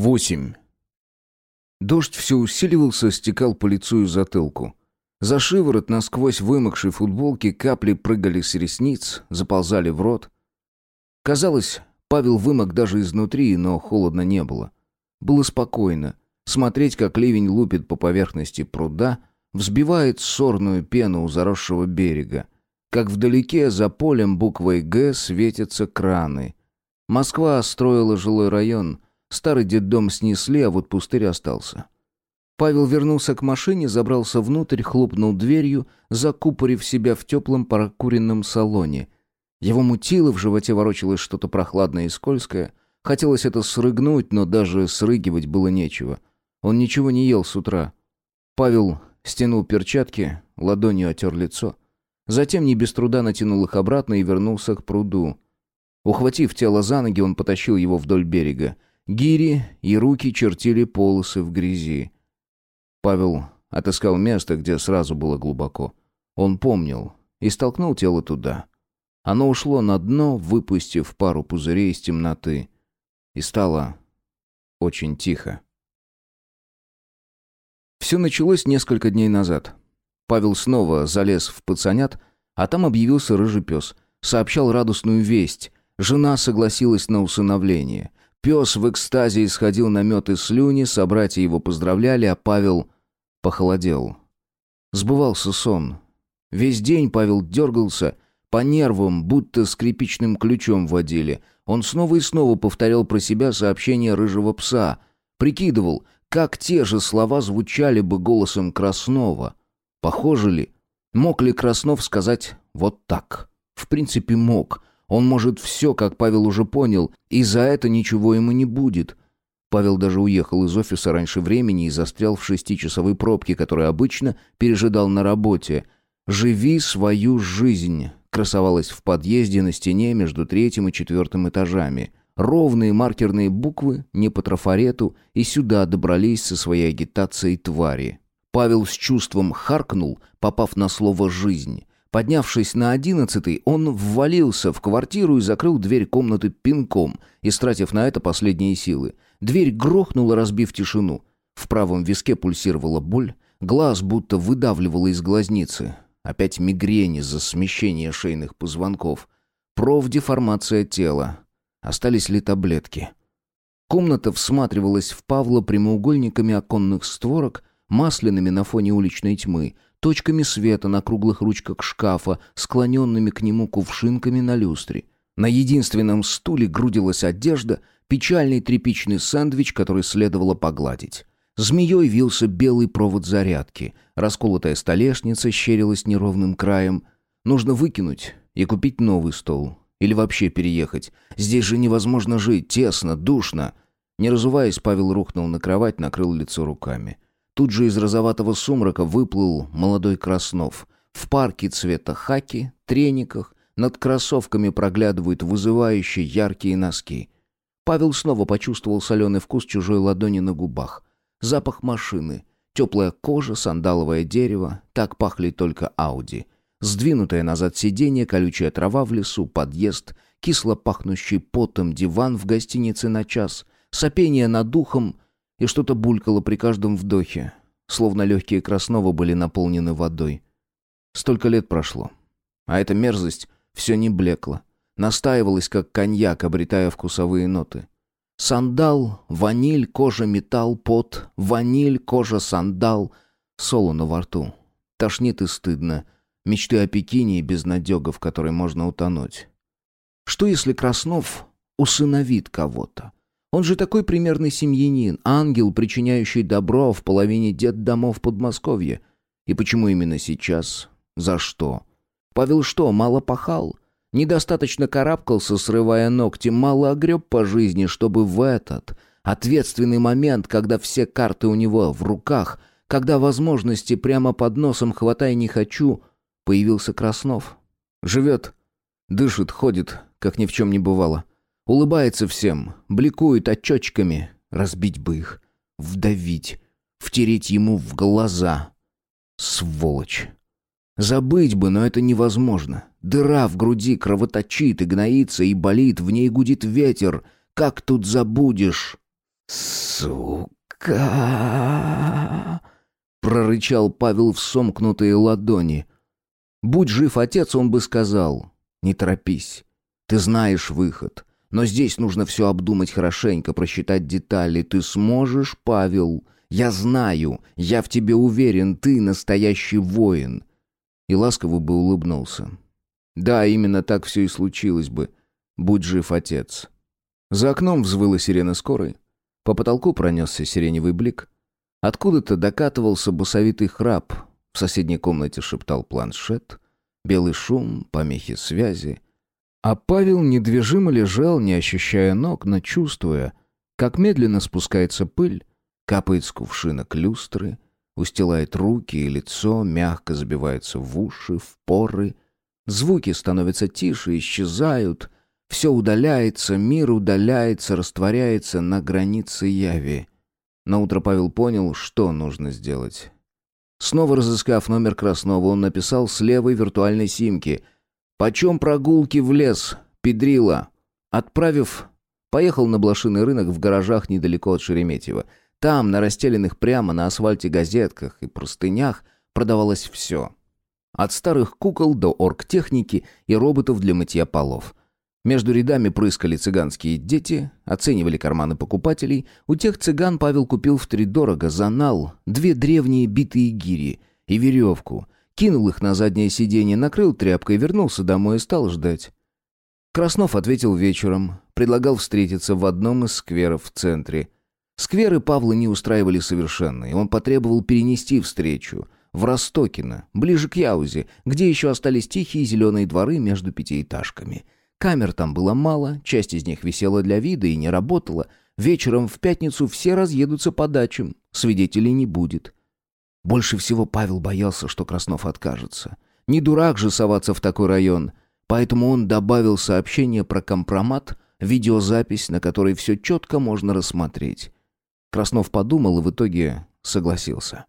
8. Дождь все усиливался, стекал по лицу и затылку. За шиворот насквозь вымокшей футболки капли прыгали с ресниц, заползали в рот. Казалось, Павел вымок даже изнутри, но холодно не было. Было спокойно. Смотреть, как ливень лупит по поверхности пруда, взбивает сорную пену у заросшего берега. Как вдалеке за полем буквой «Г» светятся краны. Москва строила жилой район. Старый детдом снесли, а вот пустырь остался. Павел вернулся к машине, забрался внутрь, хлопнул дверью, закупорив себя в теплом прокуренном салоне. Его мутило, в животе ворочалось что-то прохладное и скользкое. Хотелось это срыгнуть, но даже срыгивать было нечего. Он ничего не ел с утра. Павел стянул перчатки, ладонью отер лицо. Затем не без труда натянул их обратно и вернулся к пруду. Ухватив тело за ноги, он потащил его вдоль берега. Гири и руки чертили полосы в грязи. Павел отыскал место, где сразу было глубоко. Он помнил и столкнул тело туда. Оно ушло на дно, выпустив пару пузырей из темноты. И стало очень тихо. Все началось несколько дней назад. Павел снова залез в пацанят, а там объявился рыжий пес. Сообщал радостную весть. Жена согласилась на усыновление. Пес в экстазе исходил на мед и слюни, собратья его поздравляли, а Павел похолодел. Сбывался сон. Весь день Павел дергался, по нервам, будто скрипичным ключом водили. Он снова и снова повторял про себя сообщение рыжего пса. Прикидывал, как те же слова звучали бы голосом Краснова. Похоже ли? Мог ли Краснов сказать «вот так»? В принципе, мог. Он может все, как Павел уже понял, и за это ничего ему не будет. Павел даже уехал из офиса раньше времени и застрял в шестичасовой пробке, которую обычно пережидал на работе. «Живи свою жизнь» красовалась в подъезде на стене между третьим и четвертым этажами. Ровные маркерные буквы, не по трафарету, и сюда добрались со своей агитацией твари. Павел с чувством харкнул, попав на слово «жизнь». Поднявшись на одиннадцатый, он ввалился в квартиру и закрыл дверь комнаты пинком, истратив на это последние силы. Дверь грохнула, разбив тишину. В правом виске пульсировала боль, глаз будто выдавливало из глазницы. Опять мигрень из-за смещения шейных позвонков. Профдеформация тела. Остались ли таблетки? Комната всматривалась в Павла прямоугольниками оконных створок, масляными на фоне уличной тьмы — точками света на круглых ручках шкафа, склоненными к нему кувшинками на люстре. На единственном стуле грудилась одежда, печальный тряпичный сэндвич, который следовало погладить. Змеей вился белый провод зарядки. Расколотая столешница щерилась неровным краем. Нужно выкинуть и купить новый стол. Или вообще переехать. Здесь же невозможно жить, тесно, душно. Не разуваясь, Павел рухнул на кровать, накрыл лицо руками. Тут же из розоватого сумрака выплыл молодой Краснов. В парке цвета хаки, трениках, над кроссовками проглядывают вызывающие яркие носки. Павел снова почувствовал соленый вкус чужой ладони на губах. Запах машины, теплая кожа, сандаловое дерево. Так пахли только Ауди. Сдвинутое назад сиденье, колючая трава в лесу, подъезд, кисло пахнущий потом диван в гостинице на час, сопение над духом — и что-то булькало при каждом вдохе, словно легкие Краснова были наполнены водой. Столько лет прошло, а эта мерзость все не блекла, настаивалась, как коньяк, обретая вкусовые ноты. Сандал, ваниль, кожа, металл, пот, ваниль, кожа, сандал, солоно во рту. Тошнит и стыдно. Мечты о Пекине и безнадега, в которой можно утонуть. Что если Краснов усыновит кого-то? Он же такой примерный семьянин, ангел, причиняющий добро в половине детдомов Подмосковья. И почему именно сейчас? За что? Павел что, мало пахал? Недостаточно карабкался, срывая ногти, мало огреб по жизни, чтобы в этот ответственный момент, когда все карты у него в руках, когда возможности прямо под носом хватай не хочу, появился Краснов. Живет, дышит, ходит, как ни в чем не бывало. Улыбается всем, бликует очечками. Разбить бы их, вдавить, втереть ему в глаза. Сволочь. Забыть бы, но это невозможно. Дыра в груди кровоточит и гноится, и болит, в ней гудит ветер. Как тут забудешь? «Сука!» — прорычал Павел в сомкнутые ладони. Будь жив отец, он бы сказал, «Не торопись, ты знаешь выход». Но здесь нужно все обдумать хорошенько, просчитать детали. Ты сможешь, Павел? Я знаю, я в тебе уверен, ты настоящий воин. И ласково бы улыбнулся. Да, именно так все и случилось бы. Будь жив, отец. За окном взвыла сирена скорой. По потолку пронесся сиреневый блик. Откуда-то докатывался басовитый храп. В соседней комнате шептал планшет. Белый шум, помехи связи — а Павел недвижимо лежал, не ощущая ног, но чувствуя, как медленно спускается пыль, капает с кувшина люстры, устилает руки и лицо, мягко забивается в уши, в поры. Звуки становятся тише, исчезают, все удаляется, мир удаляется, растворяется на границе яви. Наутро Павел понял, что нужно сделать. Снова разыскав номер Краснова, он написал с левой виртуальной симки — «Почем прогулки в лес, педрила?» Отправив, поехал на блошиный рынок в гаражах недалеко от Шереметьево. Там, на расстеленных прямо на асфальте газетках и простынях, продавалось все. От старых кукол до оргтехники и роботов для мытья полов. Между рядами прыскали цыганские дети, оценивали карманы покупателей. У тех цыган Павел купил втридорого за нал две древние битые гири и веревку — кинул их на заднее сиденье, накрыл тряпкой, вернулся домой и стал ждать. Краснов ответил вечером, предлагал встретиться в одном из скверов в центре. Скверы Павла не устраивали совершенно, и он потребовал перенести встречу в Ростокино, ближе к Яузе, где еще остались тихие зеленые дворы между пятиэтажками. Камер там было мало, часть из них висела для вида и не работала. Вечером в пятницу все разъедутся по дачам, свидетелей не будет. Больше всего Павел боялся, что Краснов откажется. Не дурак же соваться в такой район. Поэтому он добавил сообщение про компромат, видеозапись, на которой все четко можно рассмотреть. Краснов подумал и в итоге согласился.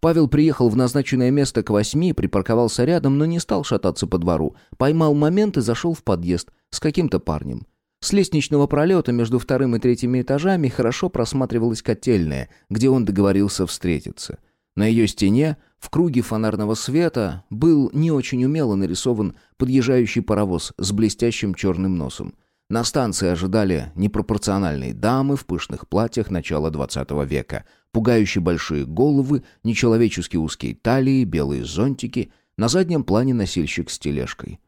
Павел приехал в назначенное место к восьми, припарковался рядом, но не стал шататься по двору. Поймал момент и зашел в подъезд с каким-то парнем. С лестничного пролета между вторым и третьими этажами хорошо просматривалась котельная, где он договорился встретиться. На ее стене, в круге фонарного света, был не очень умело нарисован подъезжающий паровоз с блестящим черным носом. На станции ожидали непропорциональные дамы в пышных платьях начала XX века, пугающие большие головы, нечеловечески узкие талии, белые зонтики, на заднем плане носильщик с тележкой.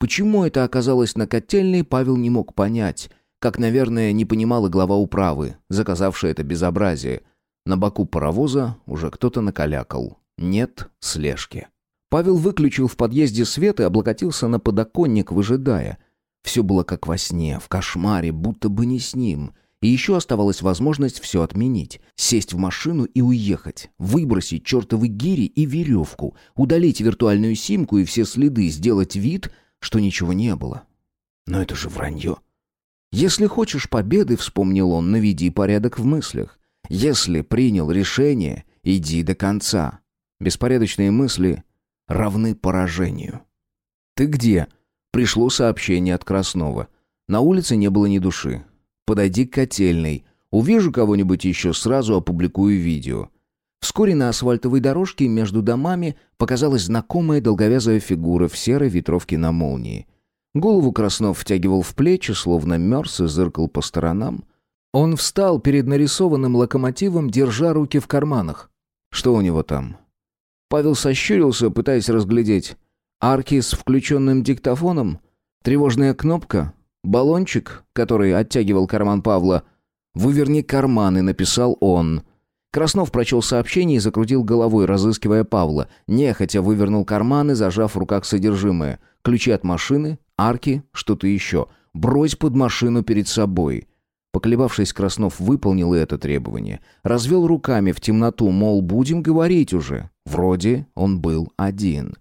Почему это оказалось на котельной, Павел не мог понять, как, наверное, не понимала глава управы, заказавшая это безобразие – на боку паровоза уже кто-то накалякал. Нет слежки. Павел выключил в подъезде свет и облокотился на подоконник, выжидая. Все было как во сне, в кошмаре, будто бы не с ним. И еще оставалась возможность все отменить. Сесть в машину и уехать. Выбросить чертовы гири и веревку. Удалить виртуальную симку и все следы. Сделать вид, что ничего не было. Но это же вранье. Если хочешь победы, вспомнил он, наведи порядок в мыслях. Если принял решение, иди до конца. Беспорядочные мысли равны поражению. «Ты где?» Пришло сообщение от Краснова. На улице не было ни души. «Подойди к котельной. Увижу кого-нибудь еще, сразу опубликую видео». Вскоре на асфальтовой дорожке между домами показалась знакомая долговязая фигура в серой ветровке на молнии. Голову Краснов втягивал в плечи, словно мерз и зыркал по сторонам. Он встал перед нарисованным локомотивом, держа руки в карманах. Что у него там? Павел сощурился, пытаясь разглядеть. Арки с включенным диктофоном? Тревожная кнопка? Баллончик, который оттягивал карман Павла? «Выверни карманы», — написал он. Краснов прочел сообщение и закрутил головой, разыскивая Павла. Нехотя вывернул карманы, зажав в руках содержимое. Ключи от машины, арки, что-то еще. Брось под машину перед собой. Поколебавшись, Краснов выполнил это требование. Развел руками в темноту, мол, будем говорить уже. Вроде он был один.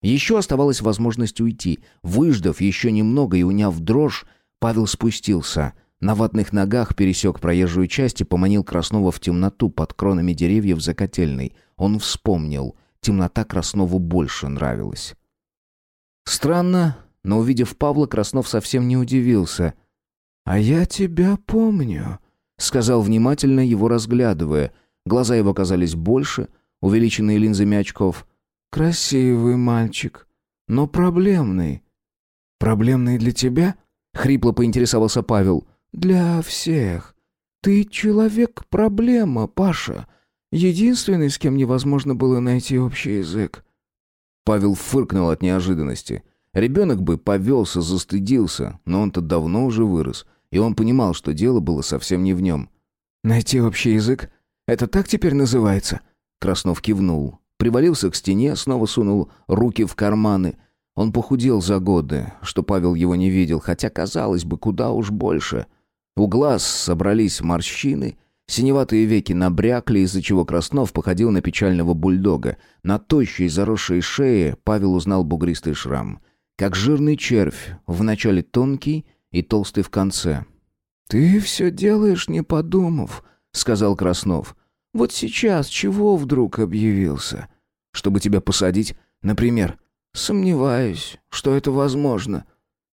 Еще оставалась возможность уйти. Выждав еще немного и уняв дрожь, Павел спустился. На ватных ногах пересек проезжую часть и поманил Краснова в темноту под кронами деревьев за котельной. Он вспомнил. Темнота Краснову больше нравилась. Странно, но увидев Павла, Краснов совсем не удивился — «А я тебя помню», — сказал внимательно, его разглядывая. Глаза его казались больше, увеличенные линзами очков. «Красивый мальчик, но проблемный». «Проблемный для тебя?» — хрипло поинтересовался Павел. «Для всех. Ты человек-проблема, Паша. Единственный, с кем невозможно было найти общий язык». Павел фыркнул от неожиданности. Ребенок бы повелся, застыдился, но он-то давно уже вырос, и он понимал, что дело было совсем не в нем. «Найти общий язык? Это так теперь называется?» Краснов кивнул, привалился к стене, снова сунул руки в карманы. Он похудел за годы, что Павел его не видел, хотя, казалось бы, куда уж больше. У глаз собрались морщины, синеватые веки набрякли, из-за чего Краснов походил на печального бульдога. На тощей заросшей шее Павел узнал бугристый шрам. Как жирный червь, вначале тонкий и толстый в конце. «Ты все делаешь, не подумав», — сказал Краснов. «Вот сейчас чего вдруг объявился?» «Чтобы тебя посадить, например?» «Сомневаюсь, что это возможно».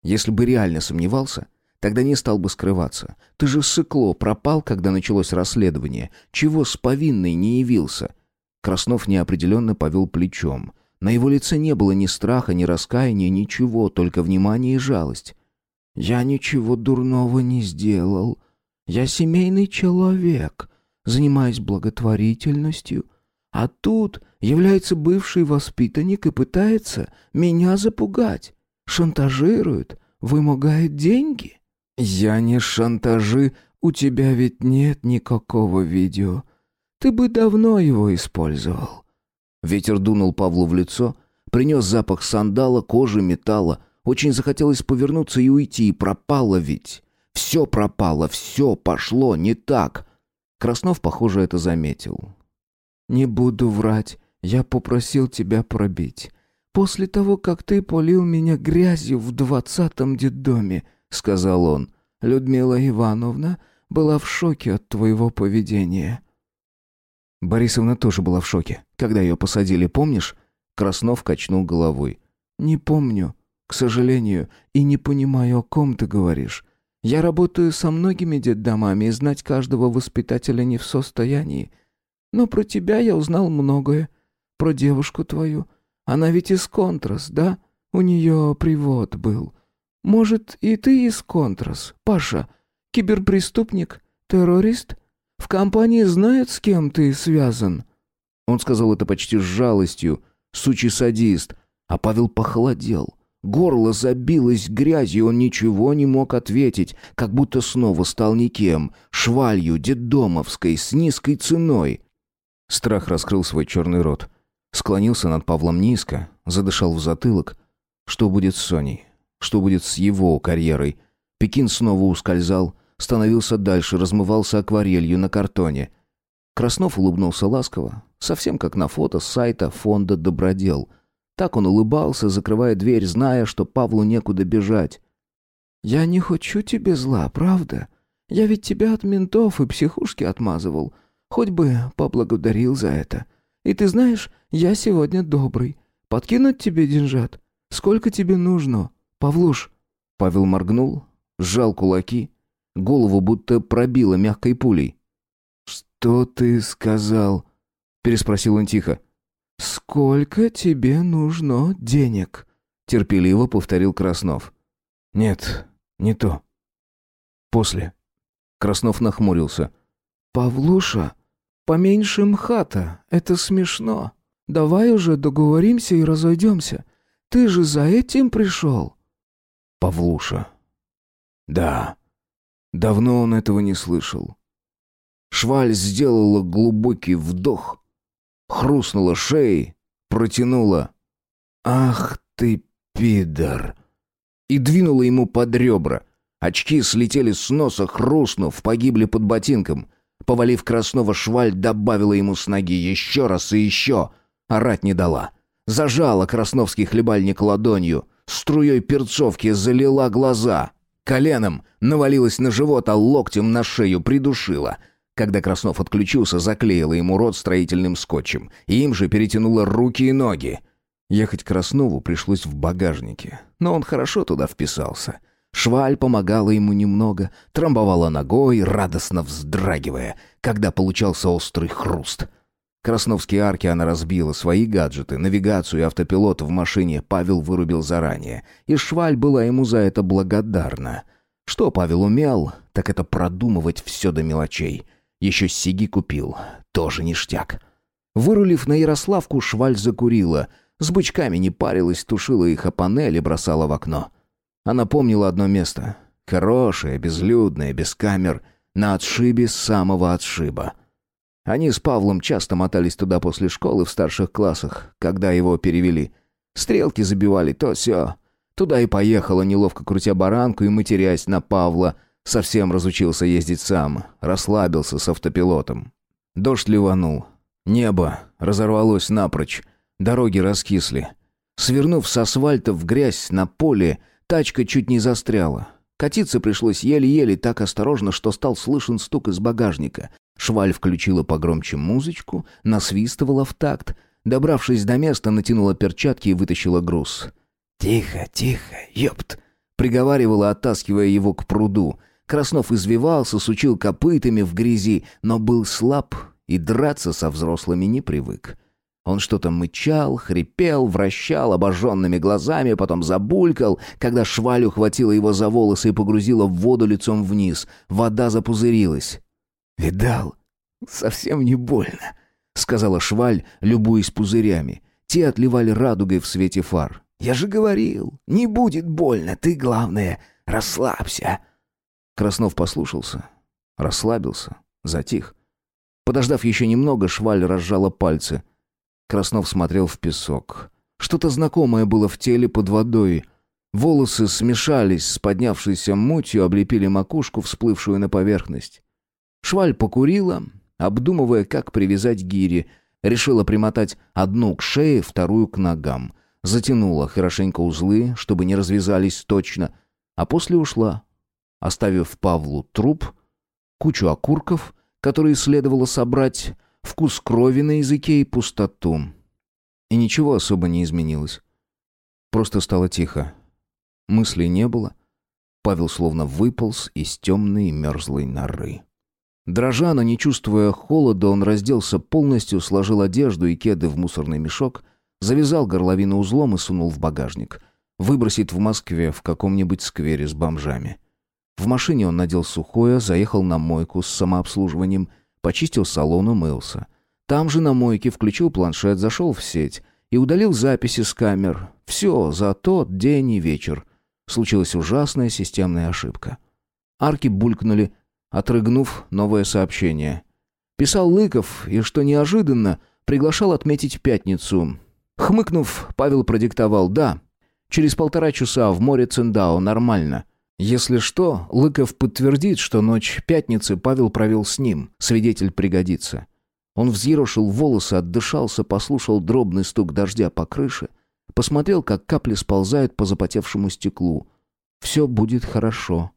«Если бы реально сомневался, тогда не стал бы скрываться. Ты же сыкло пропал, когда началось расследование. Чего с повинной не явился?» Краснов неопределенно повел плечом. На его лице не было ни страха, ни раскаяния, ничего, только внимание и жалость. «Я ничего дурного не сделал. Я семейный человек, занимаюсь благотворительностью. А тут является бывший воспитанник и пытается меня запугать. Шантажирует, вымогает деньги. Я не шантажи, у тебя ведь нет никакого видео. Ты бы давно его использовал». Ветер дунул Павлу в лицо, принес запах сандала, кожи, металла. Очень захотелось повернуться и уйти, и пропало ведь. Все пропало, все пошло не так. Краснов, похоже, это заметил. «Не буду врать, я попросил тебя пробить. После того, как ты полил меня грязью в двадцатом детдоме», — сказал он, — «Людмила Ивановна была в шоке от твоего поведения». Борисовна тоже была в шоке, когда ее посадили, помнишь? Краснов качнул головой. «Не помню, к сожалению, и не понимаю, о ком ты говоришь. Я работаю со многими детдомами, и знать каждого воспитателя не в состоянии. Но про тебя я узнал многое. Про девушку твою. Она ведь из Контрас, да? У нее привод был. Может, и ты из Контрас, Паша? Киберпреступник? Террорист? В компании знают, с кем ты связан?» Он сказал это почти с жалостью, сучий садист, а Павел похолодел. Горло забилось грязью, он ничего не мог ответить, как будто снова стал никем, швалью детдомовской, с низкой ценой. Страх раскрыл свой черный рот. Склонился над Павлом низко, задышал в затылок. Что будет с Соней? Что будет с его карьерой? Пекин снова ускользал, становился дальше, размывался акварелью на картоне. Краснов улыбнулся ласково, совсем как на фото с сайта фонда «Добродел». Так он улыбался, закрывая дверь, зная, что Павлу некуда бежать. «Я не хочу тебе зла, правда? Я ведь тебя от ментов и психушки отмазывал. Хоть бы поблагодарил за это. И ты знаешь, я сегодня добрый. Подкинуть тебе деньжат? Сколько тебе нужно, Павлуш?» Павел моргнул, сжал кулаки, голову будто пробило мягкой пулей. «Что ты сказал?» — переспросил он тихо. «Сколько тебе нужно денег?» — терпеливо повторил Краснов. «Нет, не то. После». Краснов нахмурился. «Павлуша, поменьше МХАТа, это смешно. Давай уже договоримся и разойдемся. Ты же за этим пришел?» «Павлуша». «Да». Давно он этого не слышал. Шваль сделала глубокий вдох, хрустнула шеей, протянула «Ах ты, пидор!» и двинула ему под ребра. Очки слетели с носа, хрустнув, погибли под ботинком. Повалив Краснова, шваль добавила ему с ноги еще раз и еще. Орать не дала. Зажала красновский хлебальник ладонью, струей перцовки залила глаза. Коленом навалилась на живот, а локтем на шею придушила — когда Краснов отключился, заклеила ему рот строительным скотчем. И им же перетянула руки и ноги. Ехать Краснову пришлось в багажнике. Но он хорошо туда вписался. Шваль помогала ему немного, трамбовала ногой, радостно вздрагивая, когда получался острый хруст. Красновские арки она разбила, свои гаджеты, навигацию и автопилот в машине Павел вырубил заранее, и Шваль была ему за это благодарна. Что Павел умел, так это продумывать все до мелочей. Еще сиги купил, тоже ништяк. Вырулив на Ярославку, Шваль закурила, с бычками не парилась, тушила их о панели, бросала в окно. Она помнила одно место. Хорошее, безлюдное, без камер, на отшибе самого отшиба. Они с Павлом часто мотались туда после школы в старших классах, когда его перевели. Стрелки забивали то все. Туда и поехала, неловко крутя баранку и матерясь на Павла. Совсем разучился ездить сам, расслабился с автопилотом. Дождь ливанул. Небо разорвалось напрочь. Дороги раскисли. Свернув с асфальта в грязь на поле, Тачка чуть не застряла. Катиться пришлось еле-еле так осторожно, что стал слышен стук из багажника. Шваль включила погромче музычку, насвистывала в такт. Добравшись до места, натянула перчатки и вытащила груз. «Тихо, тихо, ёпт!» Приговаривала, оттаскивая его к пруду. Краснов извивался, сучил копытами в грязи, но был слаб и драться со взрослыми не привык. Он что-то мычал, хрипел, вращал обожженными глазами, потом забулькал, когда шваль ухватила его за волосы и погрузила в воду лицом вниз. Вода запузырилась. «Видал? Совсем не больно», — сказала шваль, любуясь пузырями. Те отливали радугой в свете фар. «Я же говорил, не будет больно, ты, главное, расслабься». Краснов послушался, расслабился, затих. Подождав еще немного, шваль разжала пальцы. Краснов смотрел в песок. Что-то знакомое было в теле под водой. Волосы смешались с поднявшейся мутью, облепили макушку, всплывшую на поверхность. Шваль покурила, обдумывая, как привязать гири. Решила примотать одну к шее, вторую к ногам. Затянула хорошенько узлы, чтобы не развязались точно, а после ушла, оставив Павлу труп, кучу окурков, которые следовало собрать, вкус крови на языке и пустоту. И ничего особо не изменилось. Просто стало тихо. Мыслей не было. Павел словно выполз из темной мерзлой норы. Дрожа, но не чувствуя холода, он разделся полностью, сложил одежду и кеды в мусорный мешок, завязал горловину узлом и сунул в багажник. Выбросит в Москве в каком-нибудь сквере с бомжами. В машине он надел сухое, заехал на мойку с самообслуживанием Почистил салон, умылся. Там же на мойке включил планшет, зашел в сеть и удалил записи с камер. Все за тот день и вечер. Случилась ужасная системная ошибка. Арки булькнули, отрыгнув новое сообщение. Писал Лыков, и, что неожиданно, приглашал отметить пятницу. Хмыкнув, Павел продиктовал «Да». Через полтора часа в море Циндао, нормально. Если что, Лыков подтвердит, что ночь пятницы Павел провел с ним, свидетель пригодится. Он взъерошил волосы, отдышался, послушал дробный стук дождя по крыше, посмотрел, как капли сползают по запотевшему стеклу. «Все будет хорошо.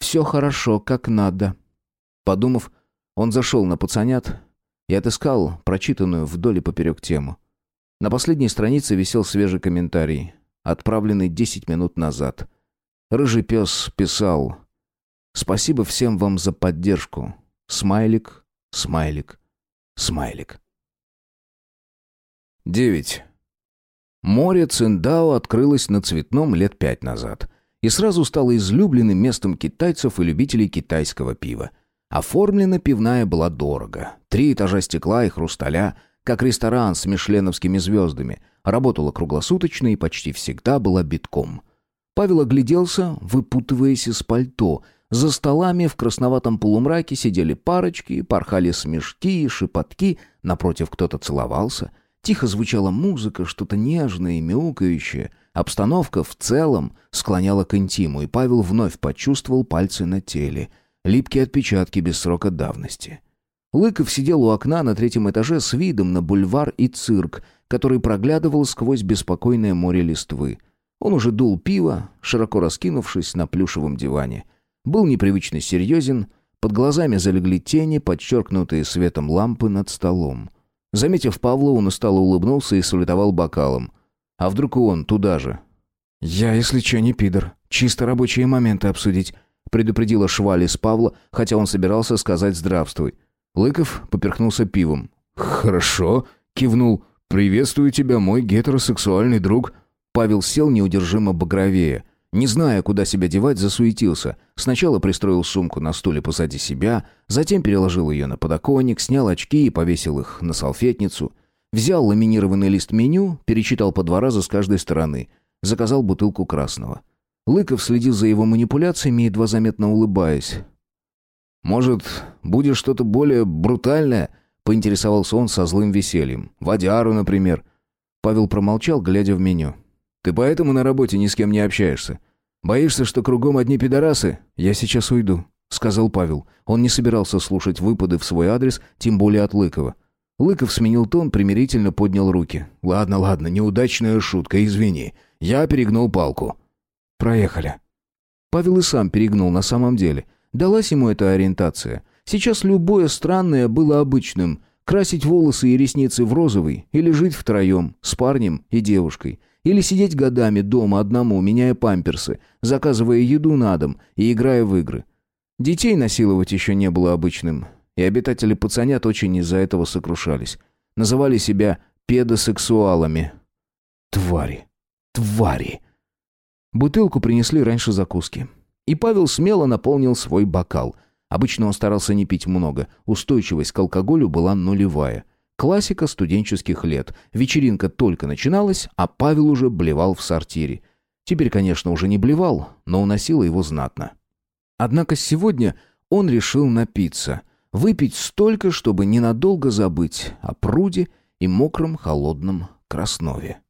Все хорошо, как надо». Подумав, он зашел на пацанят и отыскал прочитанную вдоль и поперек тему. На последней странице висел свежий комментарий, отправленный десять минут назад — Рыжий пес писал «Спасибо всем вам за поддержку. Смайлик, смайлик, смайлик». 9. Море Циндао открылось на Цветном лет пять назад и сразу стало излюбленным местом китайцев и любителей китайского пива. Оформлена пивная была дорого. Три этажа стекла и хрусталя, как ресторан с мишленовскими звездами. Работала круглосуточно и почти всегда была битком – Павел огляделся, выпутываясь из пальто. За столами в красноватом полумраке сидели парочки, порхали смешки и шепотки, напротив кто-то целовался. Тихо звучала музыка, что-то нежное и мяукающее. Обстановка в целом склоняла к интиму, и Павел вновь почувствовал пальцы на теле. Липкие отпечатки без срока давности. Лыков сидел у окна на третьем этаже с видом на бульвар и цирк, который проглядывал сквозь беспокойное море листвы. Он уже дул пиво, широко раскинувшись на плюшевом диване. Был непривычно серьезен, под глазами залегли тени, подчеркнутые светом лампы над столом. Заметив Павла, он устало улыбнулся и салютовал бокалом. А вдруг он туда же? «Я, если че, не пидор. чисто рабочие моменты обсудить», предупредила Швалис Павла, хотя он собирался сказать «здравствуй». Лыков поперхнулся пивом. «Хорошо», — кивнул. «Приветствую тебя, мой гетеросексуальный друг». Павел сел неудержимо багровее. Не зная, куда себя девать, засуетился. Сначала пристроил сумку на стуле позади себя, затем переложил ее на подоконник, снял очки и повесил их на салфетницу. Взял ламинированный лист меню, перечитал по два раза с каждой стороны. Заказал бутылку красного. Лыков следил за его манипуляциями, едва заметно улыбаясь. «Может, будет что-то более брутальное?» — поинтересовался он со злым весельем. «Водяру, например». Павел промолчал, глядя в меню. «Ты поэтому на работе ни с кем не общаешься? Боишься, что кругом одни пидорасы?» «Я сейчас уйду», — сказал Павел. Он не собирался слушать выпады в свой адрес, тем более от Лыкова. Лыков сменил тон, примирительно поднял руки. «Ладно, ладно, неудачная шутка, извини. Я перегнул палку». Проехали. Павел и сам перегнул на самом деле. Далась ему эта ориентация. Сейчас любое странное было обычным. Красить волосы и ресницы в розовый, или жить втроем, с парнем и девушкой. Или сидеть годами дома одному, меняя памперсы, заказывая еду на дом и играя в игры. Детей насиловать еще не было обычным. И обитатели пацанят очень из-за этого сокрушались. Называли себя педосексуалами. Твари. Твари. Бутылку принесли раньше закуски. И Павел смело наполнил свой бокал. Обычно он старался не пить много, устойчивость к алкоголю была нулевая. Классика студенческих лет. Вечеринка только начиналась, а Павел уже блевал в сортире. Теперь, конечно, уже не блевал, но уносило его знатно. Однако сегодня он решил напиться. Выпить столько, чтобы ненадолго забыть о пруде и мокром холодном Краснове.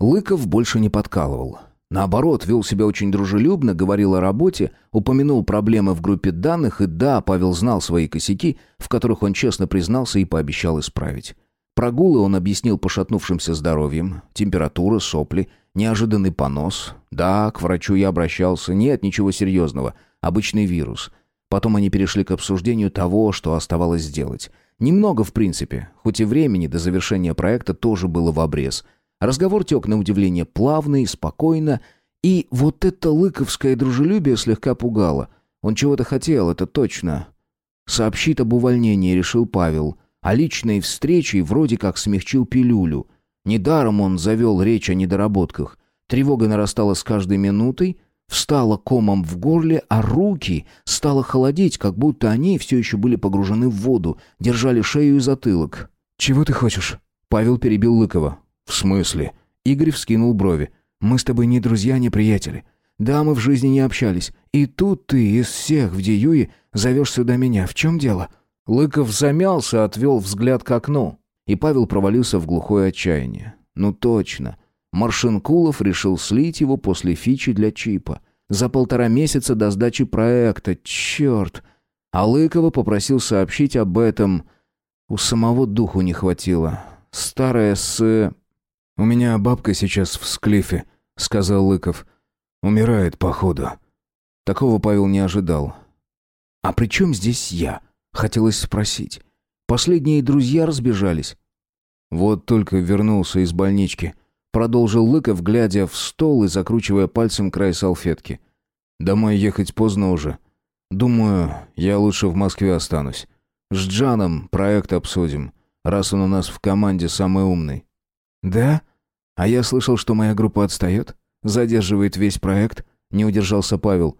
Лыков больше не подкалывал. Наоборот, вел себя очень дружелюбно, говорил о работе, упомянул проблемы в группе данных, и да, Павел знал свои косяки, в которых он честно признался и пообещал исправить. Прогулы он объяснил пошатнувшимся здоровьем, температура, сопли, неожиданный понос. Да, к врачу я обращался, нет ничего серьезного, обычный вирус. Потом они перешли к обсуждению того, что оставалось сделать. Немного, в принципе, хоть и времени до завершения проекта тоже было в обрез – Разговор тек на удивление плавно и спокойно, и вот это лыковское дружелюбие слегка пугало. Он чего-то хотел, это точно. Сообщит об увольнении, решил Павел. А личной встречей вроде как смягчил пилюлю. Недаром он завел речь о недоработках. Тревога нарастала с каждой минутой, встала комом в горле, а руки стало холодеть, как будто они все еще были погружены в воду, держали шею и затылок. «Чего ты хочешь?» Павел перебил Лыкова. «В смысле?» Игорь вскинул брови. «Мы с тобой не друзья, не приятели. Да, мы в жизни не общались. И тут ты из всех в Диюе зовешь сюда меня. В чем дело?» Лыков замялся, отвел взгляд к окну. И Павел провалился в глухое отчаяние. «Ну точно. Маршинкулов решил слить его после фичи для чипа. За полтора месяца до сдачи проекта. Черт!» А Лыкова попросил сообщить об этом. У самого духу не хватило. Старая с... «У меня бабка сейчас в склифе», — сказал Лыков. «Умирает, походу». Такого Павел не ожидал. «А при чем здесь я?» — хотелось спросить. Последние друзья разбежались. «Вот только вернулся из больнички», — продолжил Лыков, глядя в стол и закручивая пальцем край салфетки. «Домой ехать поздно уже. Думаю, я лучше в Москве останусь. С Джаном проект обсудим, раз он у нас в команде самый умный». «Да?» «А я слышал, что моя группа отстает? Задерживает весь проект?» Не удержался Павел.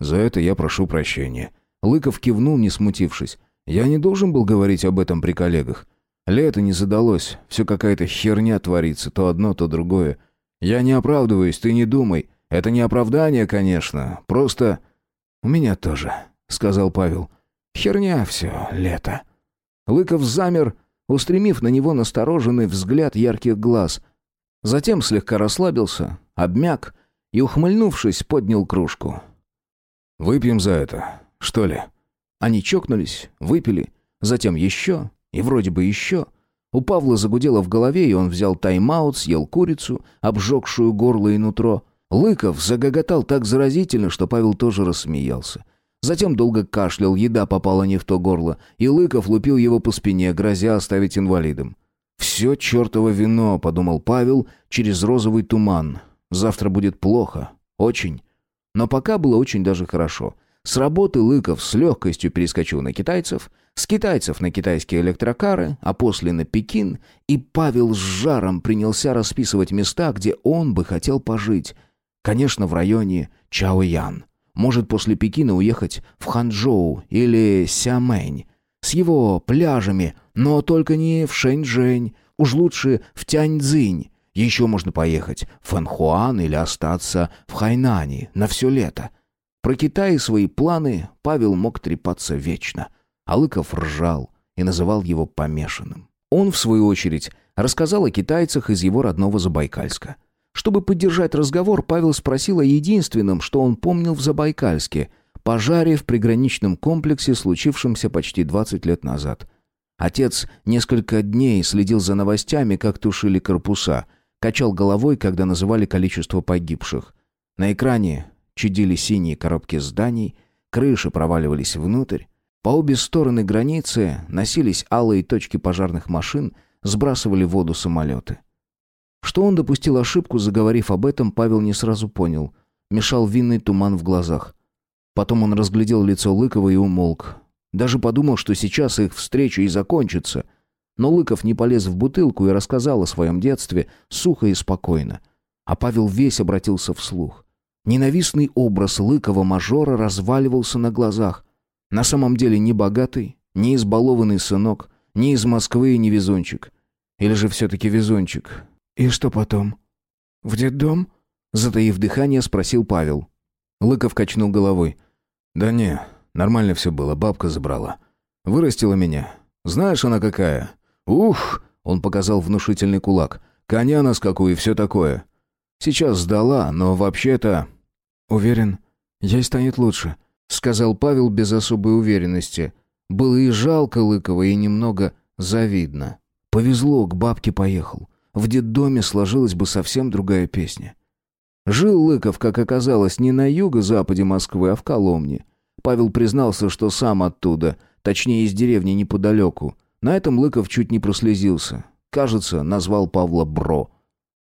«За это я прошу прощения». Лыков кивнул, не смутившись. «Я не должен был говорить об этом при коллегах. Лето не задалось, все какая-то херня творится, то одно, то другое. Я не оправдываюсь, ты не думай. Это не оправдание, конечно, просто...» «У меня тоже», — сказал Павел. «Херня все, лето». Лыков замер, устремив на него настороженный взгляд ярких глаз — Затем слегка расслабился, обмяк и, ухмыльнувшись, поднял кружку. «Выпьем за это, что ли?» Они чокнулись, выпили, затем еще и вроде бы еще. У Павла загудело в голове, и он взял тайм-аут, съел курицу, обжегшую горло и нутро. Лыков загоготал так заразительно, что Павел тоже рассмеялся. Затем долго кашлял, еда попала не в то горло, и Лыков лупил его по спине, грозя оставить инвалидом. «Все чертово вино», — подумал Павел через розовый туман. «Завтра будет плохо. Очень». Но пока было очень даже хорошо. С работы Лыков с легкостью перескочил на китайцев, с китайцев на китайские электрокары, а после на Пекин, и Павел с жаром принялся расписывать места, где он бы хотел пожить. Конечно, в районе Чаоян. Может, после Пекина уехать в Ханчжоу или Сямэнь с его пляжами, но только не в Шэньчжэнь, уж лучше в Тяньцзинь. Еще можно поехать в Фэнхуан или остаться в Хайнане на все лето. Про Китай и свои планы Павел мог трепаться вечно. Алыков ржал и называл его помешанным. Он, в свою очередь, рассказал о китайцах из его родного Забайкальска. Чтобы поддержать разговор, Павел спросил о единственном, что он помнил в Забайкальске – пожаре в приграничном комплексе, случившемся почти 20 лет назад. Отец несколько дней следил за новостями, как тушили корпуса, качал головой, когда называли количество погибших. На экране Чадили синие коробки зданий, крыши проваливались внутрь. По обе стороны границы носились алые точки пожарных машин, сбрасывали в воду самолеты. Что он допустил ошибку, заговорив об этом, Павел не сразу понял. Мешал винный туман в глазах. Потом он разглядел лицо Лыкова и умолк. Даже подумал, что сейчас их встреча и закончится. Но Лыков не полез в бутылку и рассказал о своем детстве сухо и спокойно. А Павел весь обратился вслух. Ненавистный образ лыкого мажора разваливался на глазах. На самом деле не богатый, не избалованный сынок, не из Москвы и не везунчик. Или же все-таки везунчик. «И что потом? В детдом?» Затаив дыхание, спросил Павел. Лыков качнул головой. «Да не, нормально все было, бабка забрала. Вырастила меня. Знаешь, она какая? Ух!» Он показал внушительный кулак. «Коня на скаку и все такое. Сейчас сдала, но вообще-то «Уверен, ей станет лучше», — сказал Павел без особой уверенности. Было и жалко Лыкова, и немного завидно. Повезло, к бабке поехал. В детдоме сложилась бы совсем другая песня. Жил Лыков, как оказалось, не на юго-западе Москвы, а в Коломне. Павел признался, что сам оттуда, точнее, из деревни неподалеку. На этом Лыков чуть не прослезился. Кажется, назвал Павла Бро.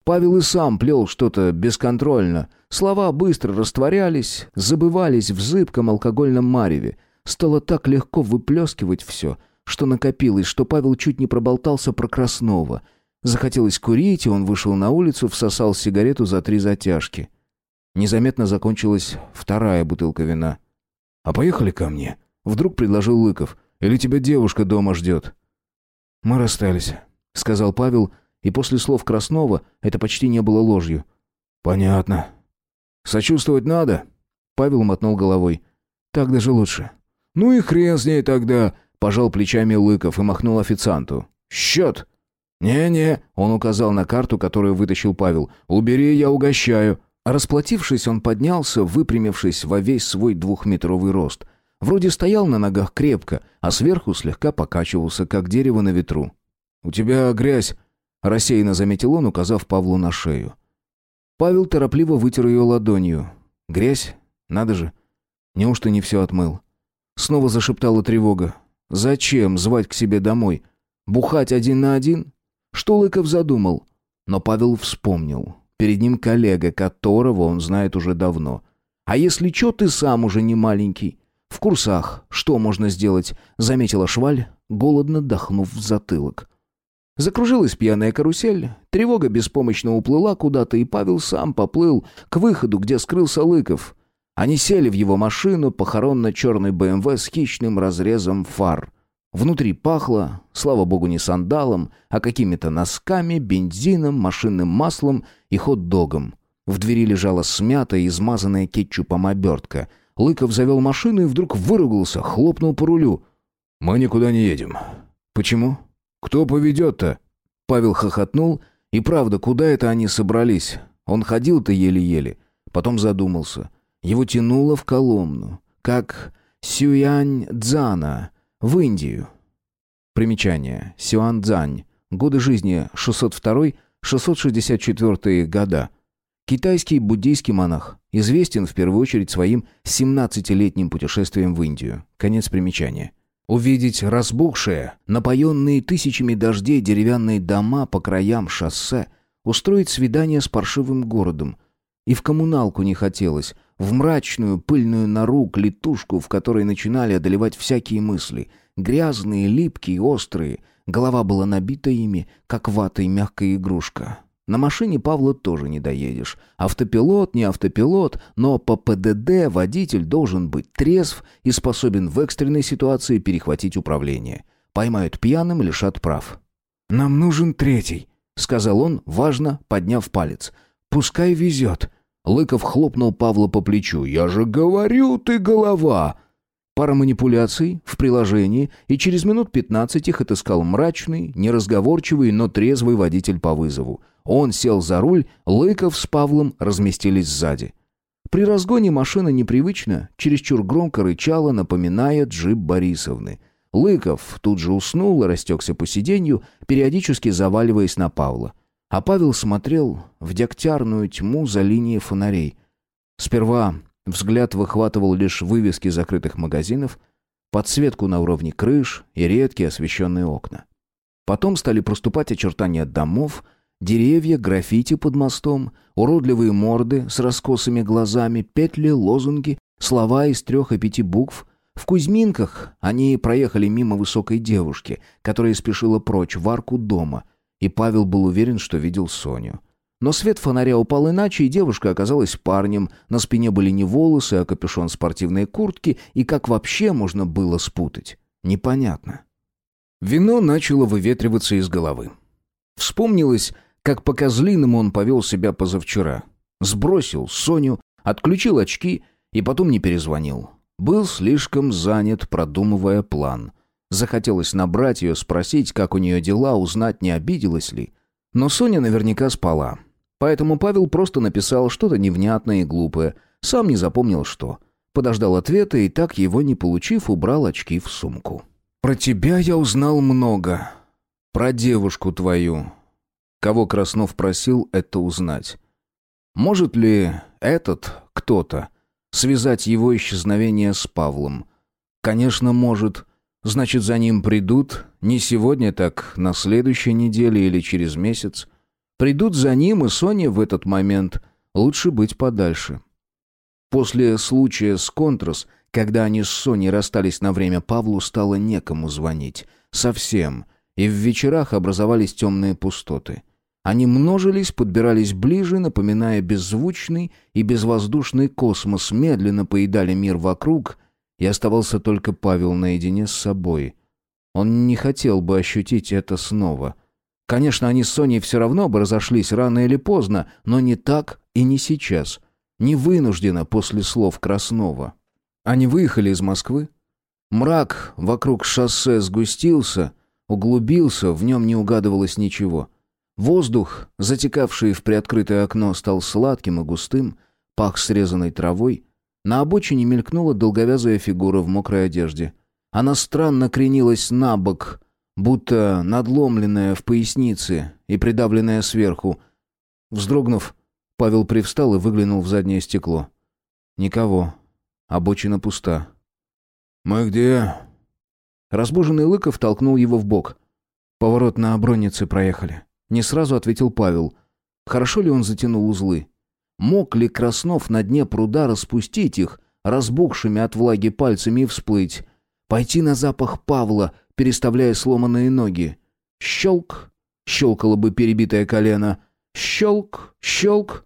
Павел и сам плел что-то бесконтрольно. Слова быстро растворялись, забывались в зыбком алкогольном мареве. Стало так легко выплескивать все, что накопилось, что Павел чуть не проболтался про Краснова. Захотелось курить, и он вышел на улицу, всосал сигарету за три затяжки. Незаметно закончилась вторая бутылка вина. «А поехали ко мне?» — вдруг предложил Лыков. «Или тебя девушка дома ждет?» «Мы расстались», — сказал Павел, и после слов Краснова это почти не было ложью. «Понятно. Сочувствовать надо?» Павел мотнул головой. «Так даже лучше». «Ну и хрен с ней тогда!» Пожал плечами Лыков и махнул официанту. «Счет!» «Не-не», — он указал на карту, которую вытащил Павел. «Убери, я угощаю». Расплатившись, он поднялся, выпрямившись во весь свой двухметровый рост. Вроде стоял на ногах крепко, а сверху слегка покачивался, как дерево на ветру. «У тебя грязь», Рассеянно заметил он, указав Павлу на шею. Павел торопливо вытер ее ладонью. Грязь? Надо же. Неужто не все отмыл? Снова зашептала тревога. Зачем звать к себе домой? Бухать один на один? Что Лыков задумал? Но Павел вспомнил. Перед ним коллега, которого он знает уже давно. А если чё, ты сам уже не маленький. В курсах что можно сделать? Заметила Шваль, голодно дохнув в затылок. Закружилась пьяная карусель, тревога беспомощно уплыла куда-то, и Павел сам поплыл к выходу, где скрылся Лыков. Они сели в его машину, похоронно-черный БМВ с хищным разрезом фар. Внутри пахло, слава богу, не сандалом, а какими-то носками, бензином, машинным маслом и хот-догом. В двери лежала смятая, измазанная кетчупом обертка. Лыков завел машину и вдруг выругался, хлопнул по рулю. «Мы никуда не едем». «Почему?» «Кто поведет-то?» Павел хохотнул. И правда, куда это они собрались? Он ходил-то еле-еле. Потом задумался. Его тянуло в Коломну. Как Сюянь-Дзана в Индию. Примечание. Сюань-Дзань. Годы жизни 602-664 года. Китайский буддийский монах. Известен в первую очередь своим 17-летним путешествием в Индию. Конец примечания. Увидеть разбухшие, напоенные тысячами дождей деревянные дома по краям шоссе, устроить свидание с паршивым городом. И в коммуналку не хотелось. В мрачную пыльную нору, клетушку, в которой начинали одолевать всякие мысли. Грязные, липкие, острые. Голова была набита ими, как ватой мягкая игрушка. На машине Павла тоже не доедешь. Автопилот, не автопилот, но по ПДД водитель должен быть трезв и способен в экстренной ситуации перехватить управление. Поймают пьяным, лишат прав. «Нам нужен третий», — сказал он, важно, подняв палец. «Пускай везет». Лыков хлопнул Павла по плечу. «Я же говорю, ты голова!» Пара манипуляций в приложении, и через минут пятнадцать их отыскал мрачный, неразговорчивый, но трезвый водитель по вызову. Он сел за руль, Лыков с Павлом разместились сзади. При разгоне машина непривычно, чересчур громко рычала, напоминая джип Борисовны. Лыков тут же уснул и растекся по сиденью, периодически заваливаясь на Павла. А Павел смотрел в дегтярную тьму за линией фонарей. Сперва взгляд выхватывал лишь вывески закрытых магазинов, подсветку на уровне крыш и редкие освещенные окна. Потом стали проступать очертания домов, деревья, граффити под мостом, уродливые морды с раскосыми глазами, петли, лозунги, слова из трех и пяти букв. В Кузьминках они проехали мимо высокой девушки, которая спешила прочь в арку дома, и Павел был уверен, что видел Соню. Но свет фонаря упал иначе, и девушка оказалась парнем. На спине были не волосы, а капюшон спортивной куртки, и как вообще можно было спутать? Непонятно. Вино начало выветриваться из головы. Вспомнилось, как по козлиному он повел себя позавчера. Сбросил Соню, отключил очки и потом не перезвонил. Был слишком занят, продумывая план. Захотелось набрать ее, спросить, как у нее дела, узнать, не обиделась ли. Но Соня наверняка спала. Поэтому Павел просто написал что-то невнятное и глупое. Сам не запомнил, что. Подождал ответа и, так его не получив, убрал очки в сумку. «Про тебя я узнал много. Про девушку твою. Кого Краснов просил это узнать. Может ли этот кто-то связать его исчезновение с Павлом? Конечно, может. Значит, за ним придут не сегодня, так на следующей неделе или через месяц. Придут за ним, и Соне в этот момент лучше быть подальше. После случая с Контрас, когда они с Соней расстались на время, Павлу стало некому звонить. Совсем. И в вечерах образовались темные пустоты. Они множились, подбирались ближе, напоминая беззвучный и безвоздушный космос, медленно поедали мир вокруг — и оставался только Павел наедине с собой. Он не хотел бы ощутить это снова. Конечно, они с Соней все равно бы разошлись рано или поздно, но не так и не сейчас. Не вынужденно после слов Краснова. Они выехали из Москвы. Мрак вокруг шоссе сгустился, углубился, в нем не угадывалось ничего. Воздух, затекавший в приоткрытое окно, стал сладким и густым, пах срезанной травой — на обочине мелькнула долговязая фигура в мокрой одежде. Она странно кренилась на бок, будто надломленная в пояснице и придавленная сверху. Вздрогнув, Павел привстал и выглянул в заднее стекло. Никого. Обочина пуста. «Мы где?» Разбуженный Лыков толкнул его в бок. «Поворот на оброннице проехали». Не сразу ответил Павел. Хорошо ли он затянул узлы? Мог ли Краснов на дне пруда распустить их, разбухшими от влаги пальцами и всплыть? Пойти на запах Павла, переставляя сломанные ноги? Щелк! Щелкало бы перебитое колено. Щелк! Щелк!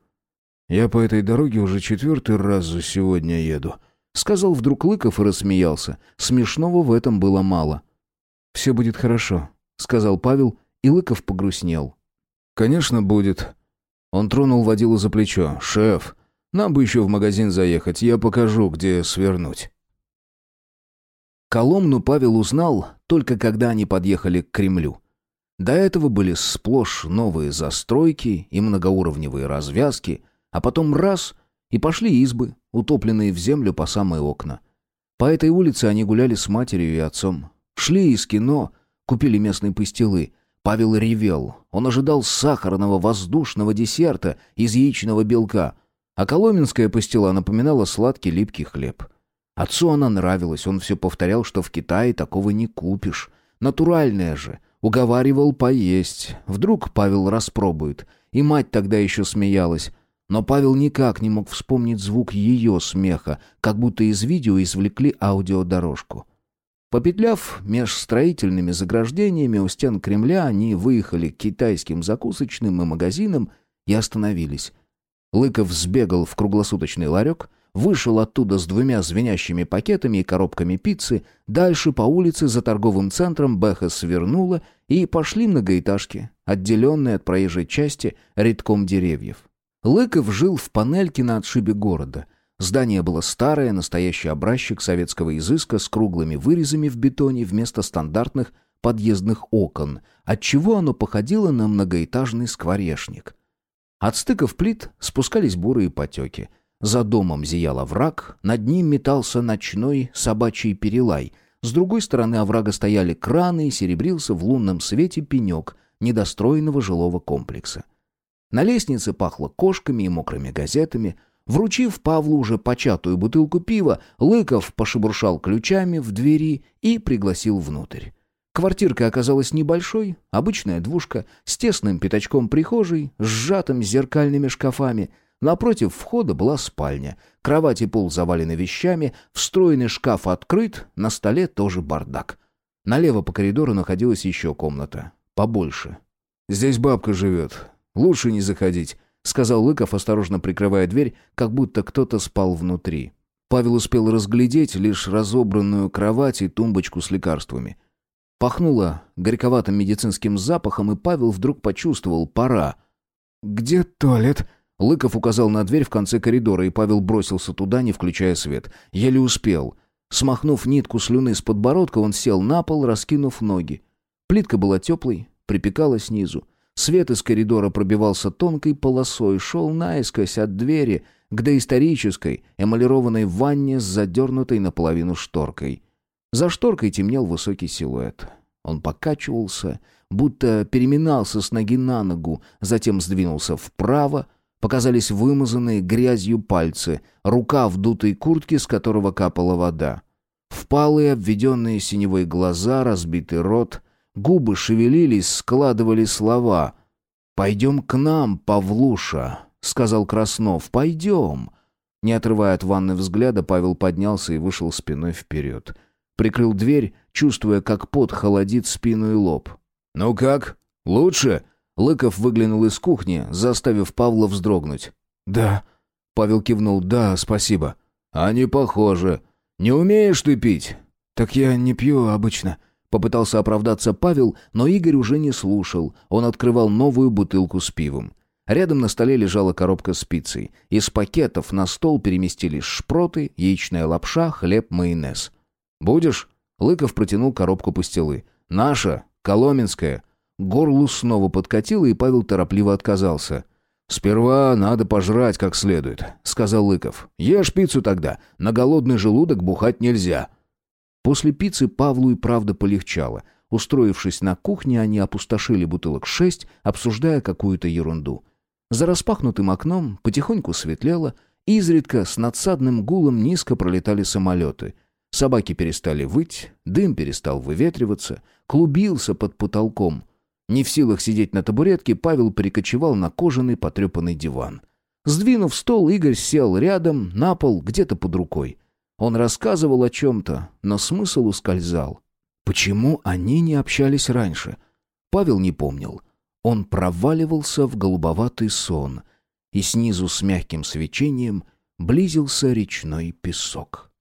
«Я по этой дороге уже четвертый раз за сегодня еду», — сказал вдруг Лыков и рассмеялся. Смешного в этом было мало. «Все будет хорошо», — сказал Павел, и Лыков погрустнел. «Конечно, будет», он тронул водилу за плечо. «Шеф, нам бы еще в магазин заехать, я покажу, где свернуть». Коломну Павел узнал только когда они подъехали к Кремлю. До этого были сплошь новые застройки и многоуровневые развязки, а потом раз — и пошли избы, утопленные в землю по самые окна. По этой улице они гуляли с матерью и отцом. Шли из кино, купили местные пастилы — Павел ревел. Он ожидал сахарного воздушного десерта из яичного белка, а коломенская пастила напоминала сладкий липкий хлеб. Отцу она нравилась, он все повторял, что в Китае такого не купишь. Натуральное же. Уговаривал поесть. Вдруг Павел распробует. И мать тогда еще смеялась. но Павел никак не мог вспомнить звук ее смеха, как будто из видео извлекли аудиодорожку. Попетляв меж строительными заграждениями у стен Кремля, они выехали к китайским закусочным и магазинам и остановились. Лыков сбегал в круглосуточный ларек, вышел оттуда с двумя звенящими пакетами и коробками пиццы, дальше по улице за торговым центром Бэха свернула, и пошли многоэтажки, отделенные от проезжей части редком деревьев. Лыков жил в панельке на отшибе города. Здание было старое, настоящий образчик советского изыска с круглыми вырезами в бетоне вместо стандартных подъездных окон, отчего оно походило на многоэтажный скворечник. От стыков плит спускались бурые потеки. За домом зиял овраг, над ним метался ночной собачий перелай. С другой стороны оврага стояли краны и серебрился в лунном свете пенек недостроенного жилого комплекса. На лестнице пахло кошками и мокрыми газетами — Вручив Павлу уже початую бутылку пива, Лыков пошебуршал ключами в двери и пригласил внутрь. Квартирка оказалась небольшой, обычная двушка, с тесным пятачком прихожей, сжатым зеркальными шкафами. Напротив входа была спальня. Кровать и пол завалены вещами, встроенный шкаф открыт, на столе тоже бардак. Налево по коридору находилась еще комната. Побольше. «Здесь бабка живет. Лучше не заходить», сказал Лыков, осторожно прикрывая дверь, как будто кто-то спал внутри. Павел успел разглядеть лишь разобранную кровать и тумбочку с лекарствами. Пахнуло горьковатым медицинским запахом, и Павел вдруг почувствовал «пора». «Где туалет?» Лыков указал на дверь в конце коридора, и Павел бросился туда, не включая свет. Еле успел. Смахнув нитку слюны с подбородка, он сел на пол, раскинув ноги. Плитка была теплой, припекала снизу. Свет из коридора пробивался тонкой полосой, шел наискось от двери к доисторической, эмалированной ванне с задернутой наполовину шторкой. За шторкой темнел высокий силуэт. Он покачивался, будто переминался с ноги на ногу, затем сдвинулся вправо, показались вымазанные грязью пальцы, рука в дутой куртке, с которого капала вода. Впалые, обведенные синевой глаза, разбитый рот, Губы шевелились, складывали слова. «Пойдем к нам, Павлуша», — сказал Краснов. «Пойдем». Не отрывая от ванны взгляда, Павел поднялся и вышел спиной вперед. Прикрыл дверь, чувствуя, как пот холодит спину и лоб. «Ну как? Лучше?» Лыков выглянул из кухни, заставив Павла вздрогнуть. «Да». Павел кивнул. «Да, спасибо». «А не похоже. Не умеешь ты пить?» «Так я не пью обычно». Попытался оправдаться Павел, но Игорь уже не слушал. Он открывал новую бутылку с пивом. Рядом на столе лежала коробка с пиццей. Из пакетов на стол переместились шпроты, яичная лапша, хлеб, майонез. «Будешь?» Лыков протянул коробку пастилы. «Наша, коломенская». Горлу снова подкатило, и Павел торопливо отказался. «Сперва надо пожрать как следует», — сказал Лыков. «Ешь пиццу тогда. На голодный желудок бухать нельзя». После пиццы Павлу и правда полегчало. Устроившись на кухне, они опустошили бутылок шесть, обсуждая какую-то ерунду. За распахнутым окном потихоньку светлело, изредка с надсадным гулом низко пролетали самолеты. Собаки перестали выть, дым перестал выветриваться, клубился под потолком. Не в силах сидеть на табуретке, Павел перекочевал на кожаный потрепанный диван. Сдвинув стол, Игорь сел рядом, на пол, где-то под рукой. Он рассказывал о чем-то, но смысл ускользал. Почему они не общались раньше? Павел не помнил. Он проваливался в голубоватый сон, и снизу с мягким свечением близился речной песок.